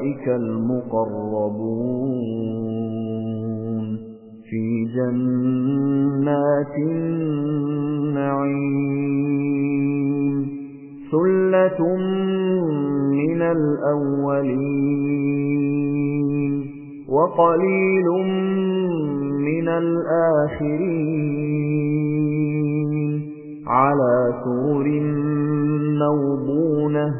المقربون في جنات النعيم. ثلة من الأولين وقليل من الآخرين. على سور موضونة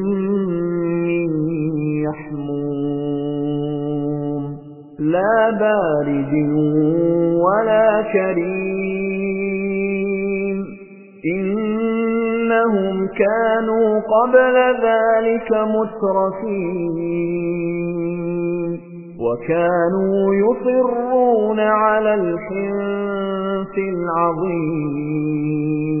لا بارد ولا كريم. إنهم كانوا قبل ذلك مترفين. وكانوا يصرون على الحنث العظيم.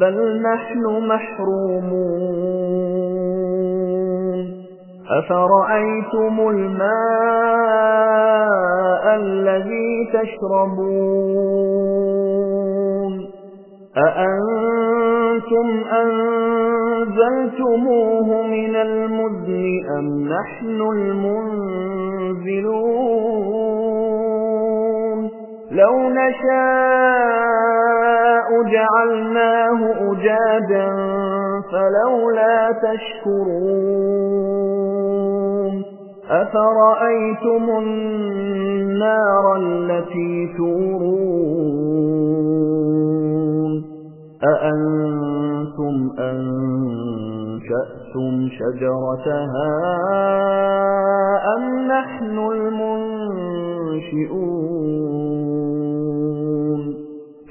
بل نحن محرومون أفرأيتم الماء الذي تشربون أأنتم أنزلتموه من المزن أم نحن المنزلون لو نشاء جعلناه أجاجا فلولا تشكرون أفرأيتم النار التي تورون أأنتم أنشأتم شجرتها أم نحن المنشئون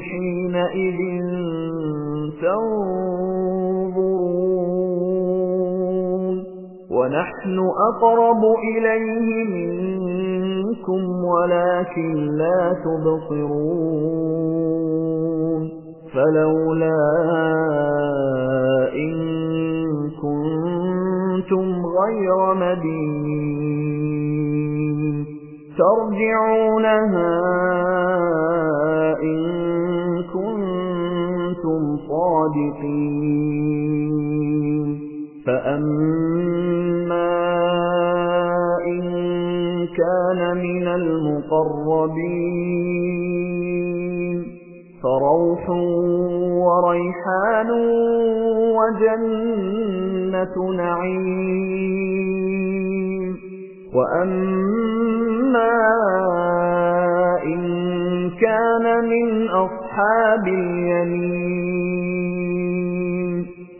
حينئذ تنظرون ونحن أقرب إليه منكم ولكن لا تبصرون فلولا إن كنتم غير مدين ترجعونها صادقين فأما إن كان من المقربين فروح وريحان وجنة نعيم. وأما إن كان من أصحاب اليمين